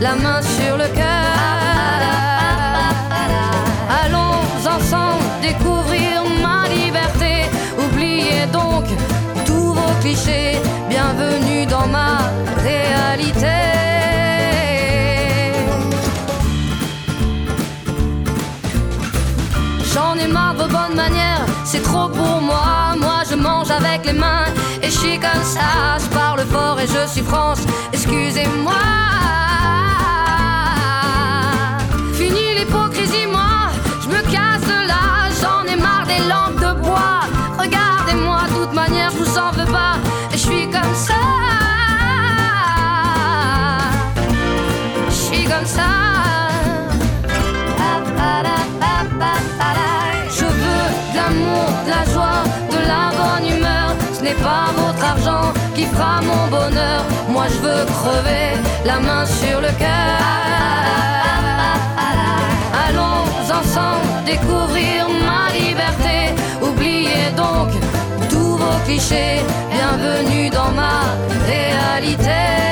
la main sur le cœur. Allons ensemble découvrir ma liberté. Oubliez donc tous vos clichés. Bienvenue dans ma réalité. J'en ai marre de bonnes manières, c'est trop pour moi. Avec les mains et je suis comme ça. Je parle fort et je suis France, excusez-moi. Fini l'hypocrisie, moi, je me casse de là. J'en ai marre des lampes de bois. Regardez-moi, de toute manière, je vous en veux pas. Et je suis comme ça. Je suis comme ça. N'est pas votre argent qui fera mon bonheur. Moi je veux crever la main sur le cœur. Allons ensemble découvrir ma liberté. Oubliez donc tous vos clichés. Bienvenue dans ma réalité.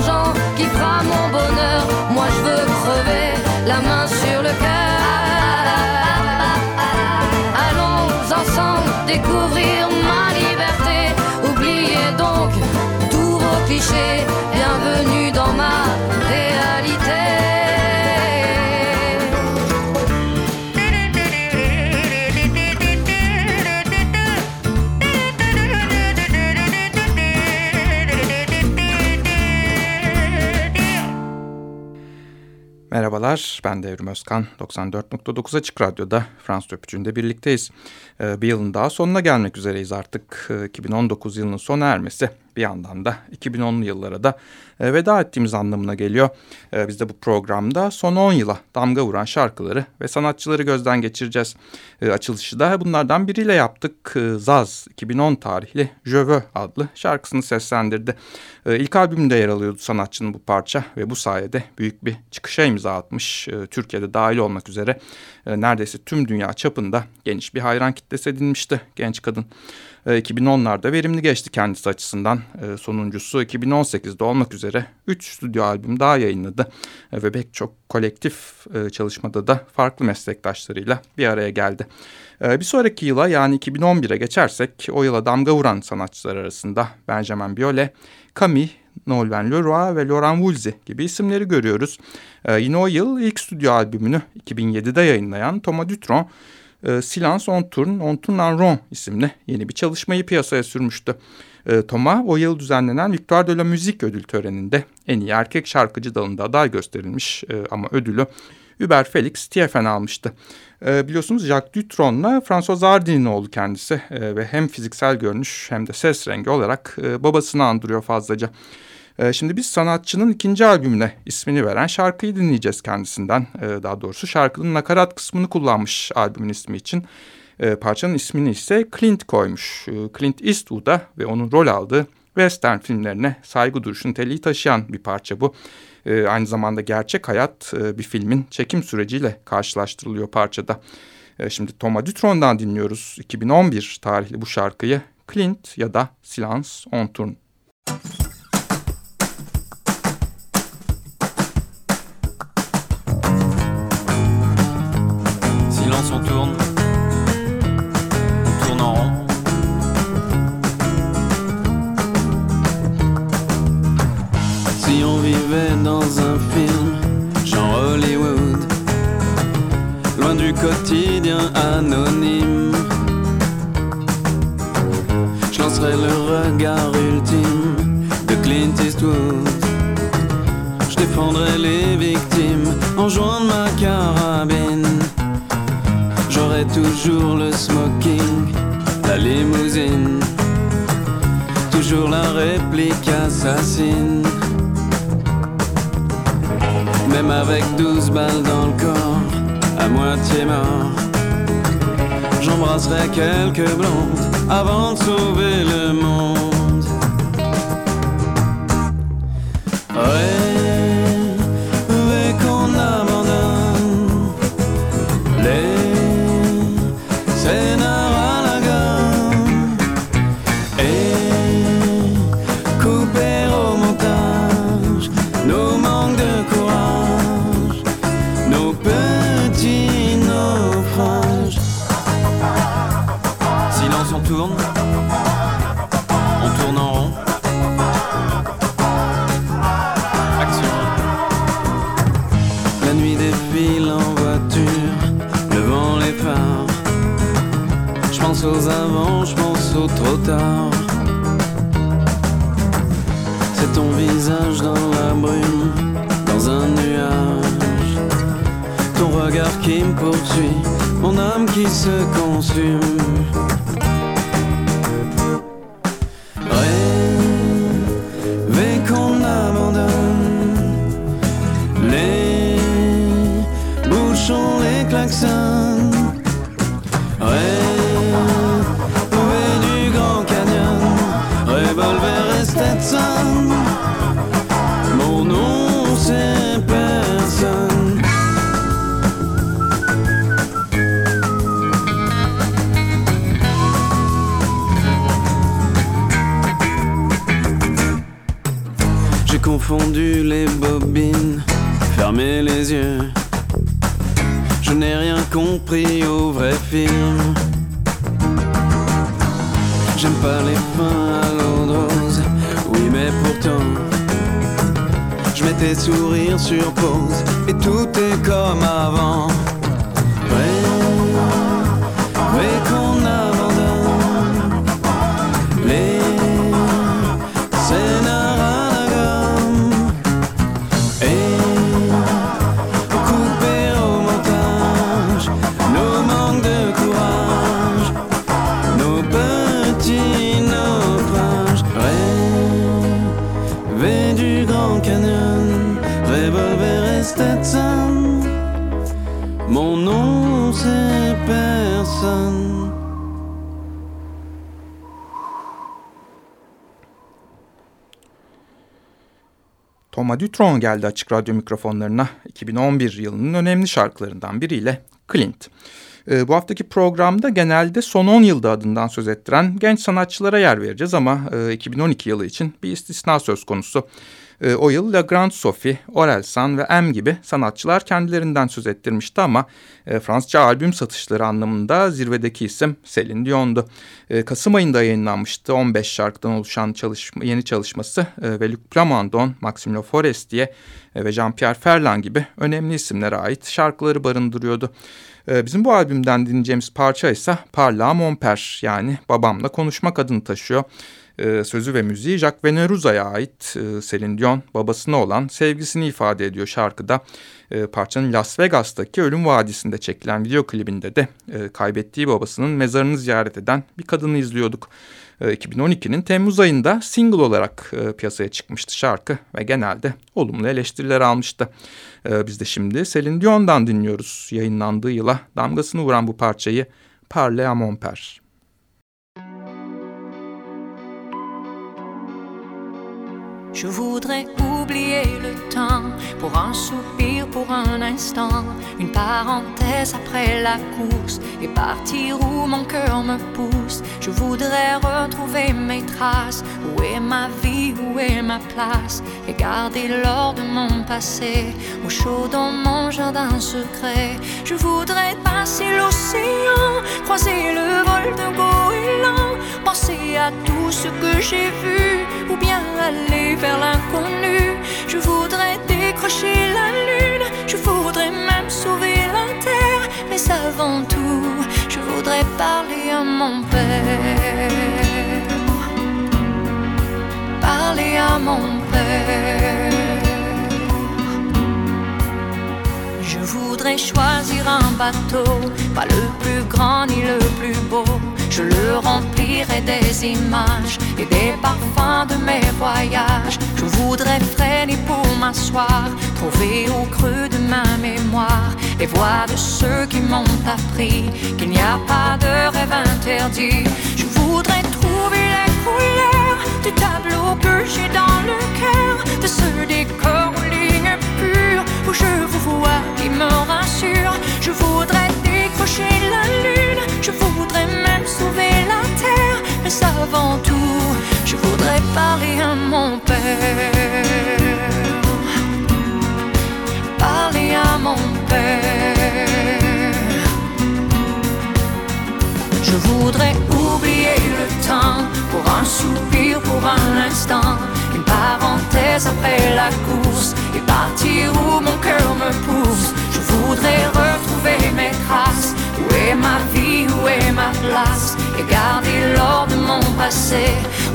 clichés. Bienvenue dans ma. Merhabalar, ben Devrim Özkan. 94.9 Açık Radyo'da Fransız Öpücüğü'nde birlikteyiz. Ee, bir yılın daha sonuna gelmek üzereyiz artık. Ee, 2019 yılının sona ermesi bir yandan da 2010'lu yıllara da e, veda ettiğimiz anlamına geliyor. E, biz de bu programda son 10 yıla damga vuran şarkıları ve sanatçıları gözden geçireceğiz. E, açılışı da bunlardan biriyle yaptık. E, Zaz 2010 tarihli veux adlı şarkısını seslendirdi. E, ilk albümünde yer alıyordu sanatçının bu parça ve bu sayede büyük bir çıkışa imza atmış. E, Türkiye'de dahil olmak üzere e, neredeyse tüm dünya çapında geniş bir hayran kitlesi edinmişti genç kadın. 2010'larda verimli geçti kendisi açısından. Sonuncusu 2018'de olmak üzere 3 stüdyo albüm daha yayınladı. Ve pek çok kolektif çalışmada da farklı meslektaşlarıyla bir araya geldi. Bir sonraki yıla yani 2011'e geçersek o yıla damga vuran sanatçılar arasında Benjamin Biolay, Camille, Nolwenn Leroy ve Laurent Woolsey gibi isimleri görüyoruz. Yine o yıl ilk stüdyo albümünü 2007'de yayınlayan Thomas Dutron, e, Silence on Tourne, on Tourne en Rond isimli yeni bir çalışmayı piyasaya sürmüştü. E, Thomas o yıl düzenlenen Victoire de la Musique ödül töreninde en iyi erkek şarkıcı dalında aday gösterilmiş e, ama ödülü Hubert Felix Tiefen almıştı. E, biliyorsunuz Jacques Dutron'la François Hardy'nin oğlu kendisi e, ve hem fiziksel görünüş hem de ses rengi olarak e, babasını andırıyor fazlaca. E, şimdi biz sanatçının ikinci albümüne ismini veren şarkıyı dinleyeceğiz kendisinden. E, daha doğrusu şarkının nakarat kısmını kullanmış albümün ismi için. E, parçanın ismini ise Clint koymuş. Clint Eastwood'a ve onun rol aldığı western filmlerine saygı duruşu niteliği taşıyan bir parça bu. E, aynı zamanda gerçek hayat e, bir filmin çekim süreciyle karşılaştırılıyor parçada. E, şimdi Thomas Dutron'dan dinliyoruz 2011 tarihli bu şarkıyı Clint ya da Silence on Tourne. Silence anonyme, je lancerais le regard ultime de Clint Eastwood. Je défendrais les victimes en jouant ma carabine. J'aurais toujours le smoking, la limousine, toujours la réplique assassine. Même avec douze balles dans le corps, à moitié mort, j'embrasserai quelques blondes avant de sauver ton visage dans la brume, dans un nuage. Ton regard qui me poursuit, mon âme qui se consume. Fermé les yeux. Je n'ai rien compris au vrai film. J'aime pas les fins à oui mais pourtant Je mettais sourire sur pause et tout est comme avant Rêver qu'on abandonne Thomas Dutron geldi açık radyo mikrofonlarına 2011 yılının önemli şarkılarından biriyle Clint. Ee, bu haftaki programda genelde son 10 yılda adından söz ettiren genç sanatçılara yer vereceğiz ama e, 2012 yılı için bir istisna söz konusu. E, o yıl La Grande Sophie, Orelsan ve M gibi sanatçılar kendilerinden söz ettirmişti ama e, Fransızca albüm satışları anlamında zirvedeki isim Celine Dion'du. E, Kasım ayında yayınlanmıştı 15 şarkıdan oluşan çalışma, yeni çalışması e, ve Luc Plamondon, Maxime Le Forestier ve Jean-Pierre Ferland gibi önemli isimlere ait şarkıları barındırıyordu. E, bizim bu albümden dinleyeceğimiz parça ise Parla Mon Père yani babamla konuşmak adını taşıyor. Ee, sözü ve müziği Jacques Veneruza'ya ait e, Celine Dion babasına olan sevgisini ifade ediyor şarkıda. Parçanın Las Vegas'taki Ölüm Vadisi'nde çekilen video klibinde de e, kaybettiği babasının mezarını ziyaret eden bir kadını izliyorduk. E, 2012'nin Temmuz ayında single olarak e, piyasaya çıkmıştı şarkı ve genelde olumlu eleştiriler almıştı. E, biz de şimdi Celine Dion'dan dinliyoruz. Yayınlandığı yıla damgasını vuran bu parçayı Parle à mon. Je voudrais oublier le temps pour un soupir, pour un instant, une parenthèse après la course et partir où mon cœur me pousse. Je voudrais retrouver mes traces. Où est ma vie, où est ma place? Et garder l'or de mon passé au chaud dans mon jardin secret. Je voudrais passer l'océan, croiser le vol de goéland, penser à tout ce que j'ai vu ou bien aller vers l'inconnu. Je voudrais décrocher la lune, je voudrais même sauver la terre, mais avant tout, je voudrais parler à mon père. Parler à mon père. Je voudrais choisir un bateau, pas le plus grand ni le plus beau. Je le remplirai des images et des parfums de mes voyages. Je voudrais freiner pour m'asseoir, trouver au creux de ma mémoire les voix de ceux qui m'ont appris qu'il n'y a pas de rêve interdit. Je voudrais trouver les couleurs du tableau que j'ai dans le cœur, de ce décor pures je vous vois qui me rassure. Je voudrais décrocher la lune, je voudrais même sauver la terre, mais avant tout, je voudrais parler à mon père. Parler à mon père. Je voudrais oublier le temps pour un soupir, pour un instant, après la course et partir où mon cœur me pousse. Je voudrais retrouver mes traces. Où est ma vie, où est ma place? Et garder l'or de mon passé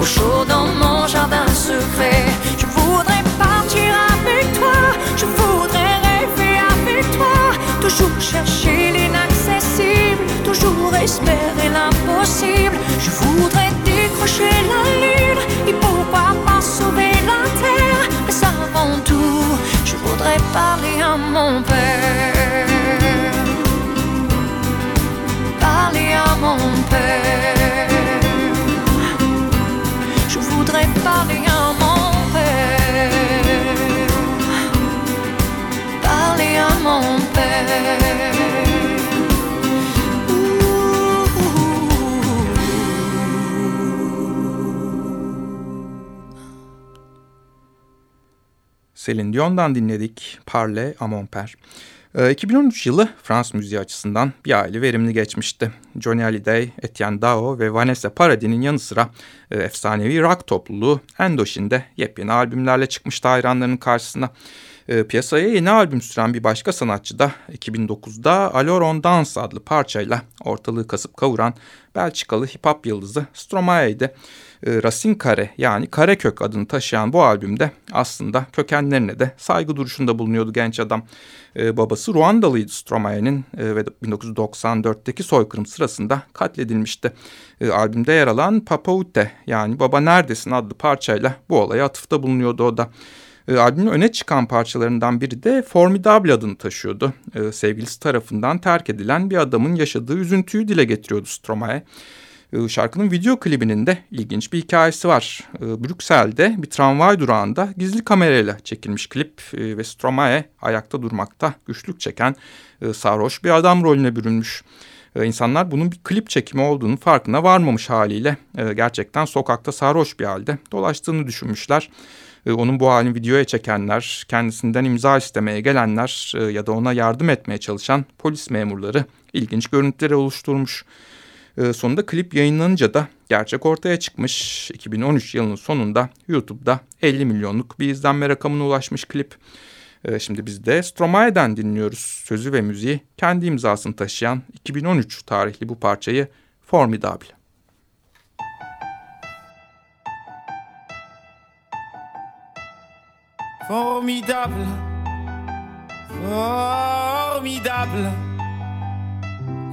au chaud dans mon jardin secret. Je voudrais partir avec toi, je voudrais rêver avec toi, toujours chercher l'inaccessible, toujours espérer l'impossible. Je voudrais décrocher la lune et pourquoi pas sauver tout, je voudrais parler à mon père. Parler à mon père. Je voudrais parler à mon père. Parler à mon père. Céline Dion'dan dinledik Parle à mon père. 2013 yılı Fransız müziği açısından bir aile verimli geçmişti. Johnny Hallyday, Etienne Dao ve Vanessa Paradis'in yanı sıra e, efsanevi rock topluluğu Endoshin'de yepyeni albümlerle çıkmıştı hayranlarının karşısına. E, piyasaya yeni albüm süren bir başka sanatçı da 2009'da Alors on Dance adlı parçayla ortalığı kasıp kavuran Belçikalı hip hop yıldızı Stromae'ydi. E, Racine Kare yani Karekök adını taşıyan bu albümde aslında kökenlerine de saygı duruşunda bulunuyordu genç adam. E, babası Ruandalıydı Stromae'nin e, ve 1994'teki soykırım sırasında katledilmişti. Albümde yer alan Papa Ute yani Baba Neredesin adlı parçayla bu olaya atıfta bulunuyordu o da. Albümün öne çıkan parçalarından biri de Formidable adını taşıyordu. E, sevgilisi tarafından terk edilen bir adamın yaşadığı üzüntüyü dile getiriyordu Stromae. E, şarkının video klibinin de ilginç bir hikayesi var. E, Brüksel'de bir tramvay durağında gizli kamerayla çekilmiş klip e, ve Stromae ayakta durmakta güçlük çeken sarhoş bir adam rolüne bürünmüş. İnsanlar bunun bir klip çekimi olduğunu farkına varmamış haliyle gerçekten sokakta sarhoş bir halde dolaştığını düşünmüşler. Onun bu halini videoya çekenler, kendisinden imza istemeye gelenler ya da ona yardım etmeye çalışan polis memurları ilginç görüntüleri oluşturmuş. E, sonunda klip yayınlanınca da gerçek ortaya çıkmış. 2013 yılının sonunda YouTube'da 50 milyonluk bir izlenme rakamına ulaşmış klip. E, şimdi biz de Stromae'den dinliyoruz. Sözü ve müziği kendi imzasını taşıyan 2013 tarihli bu parçayı Formidable. Formidable, formidable.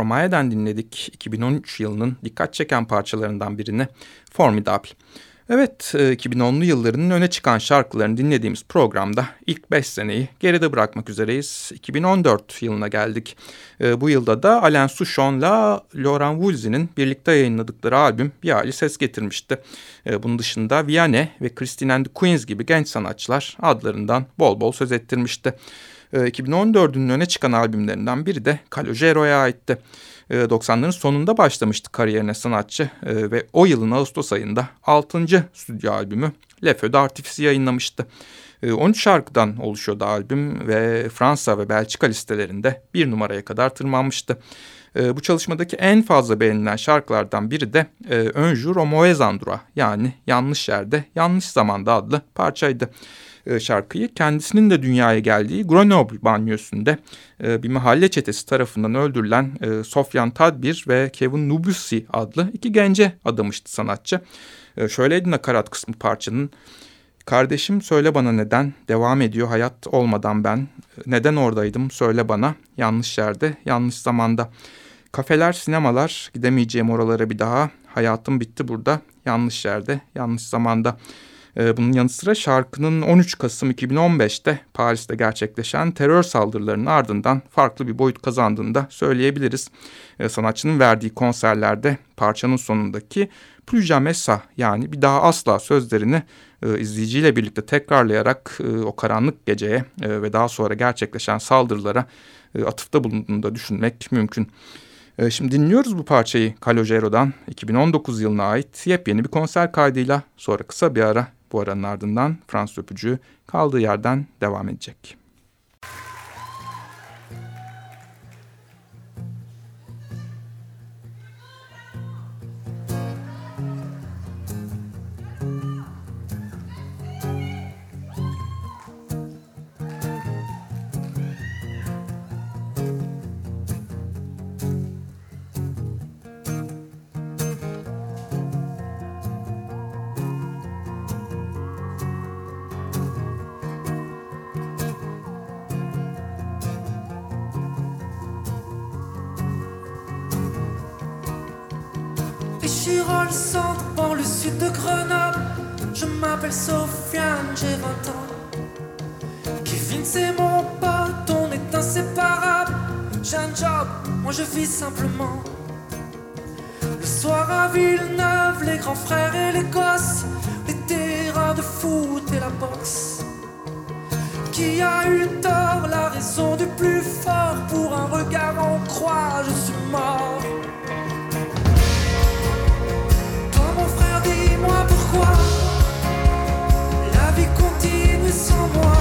Stromae'den dinledik 2013 yılının dikkat çeken parçalarından birini Formidable. Evet 2010'lu e, yıllarının öne çıkan şarkılarını dinlediğimiz programda ilk 5 seneyi geride bırakmak üzereyiz. 2014 yılına geldik. E, bu yılda da Alain Souchon'la Laurent Woolsey'nin birlikte yayınladıkları albüm bir hali ses getirmişti. E, bunun dışında Vianney ve Christine and the Queens gibi genç sanatçılar adlarından bol bol söz ettirmişti. 2014'ün öne çıkan albümlerinden biri de Calogero'ya aitti. 90'ların sonunda başlamıştı kariyerine sanatçı ve o yılın Ağustos ayında 6. stüdyo albümü Le Feu d'Artifice yayınlamıştı. 13 şarkıdan oluşuyordu albüm ve Fransa ve Belçika listelerinde bir numaraya kadar tırmanmıştı. bu çalışmadaki en fazla beğenilen şarkılardan biri de Un jour au yani Yanlış Yerde Yanlış Zamanda adlı parçaydı. E, şarkıyı kendisinin de dünyaya geldiği Grenoble banyosunda e, bir mahalle çetesi tarafından öldürülen e, Sofyan Tadbir ve Kevin Nubussi adlı iki gence adamıştı sanatçı. Şöyleydi nakarat kısmı parçanın. Kardeşim söyle bana neden devam ediyor hayat olmadan ben neden oradaydım söyle bana yanlış yerde yanlış zamanda kafeler sinemalar gidemeyeceğim oralara bir daha hayatım bitti burada yanlış yerde yanlış zamanda ee, bunun yanı sıra şarkının 13 Kasım 2015'te Paris'te gerçekleşen terör saldırılarının ardından farklı bir boyut kazandığını da söyleyebiliriz. Ee, sanatçının verdiği konserlerde parçanın sonundaki plus jamais ça yani bir daha asla sözlerini e, izleyiciyle birlikte tekrarlayarak e, o karanlık geceye e, ve daha sonra gerçekleşen saldırılara atıfta bulunduğunu da düşünmek mümkün. Şimdi dinliyoruz bu parçayı Calogero'dan 2019 yılına ait yepyeni bir konser kaydıyla sonra kısa bir ara bu aranın ardından Fransız öpücüğü kaldığı yerden devam edecek. Centre, dans le sud de Grenoble. Je m'appelle Sofiane, j'ai 20 ans. Kevin, c'est mon pote, on est inséparables. J'ai un job, moi je vis simplement. Le soir à Villeneuve, les grands frères et les gosses, les terrains de foot et la boxe. Qui a eu tort, la raison du plus fort Pour un regard en croix, je suis mort La vie continue sans moi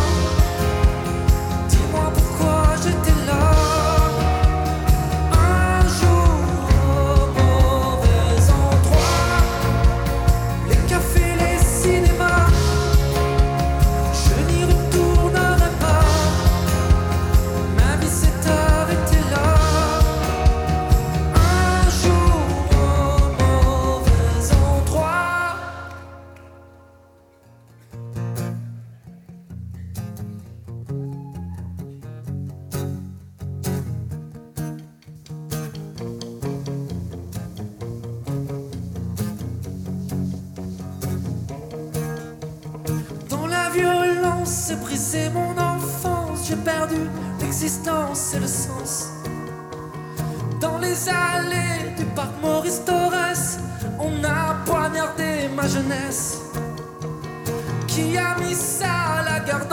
l'existence et le sens. Dans les allées du parc Maurice Torres, on a poignardé ma jeunesse. Qui a mis ça à la gare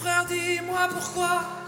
frère, dis-moi pourquoi.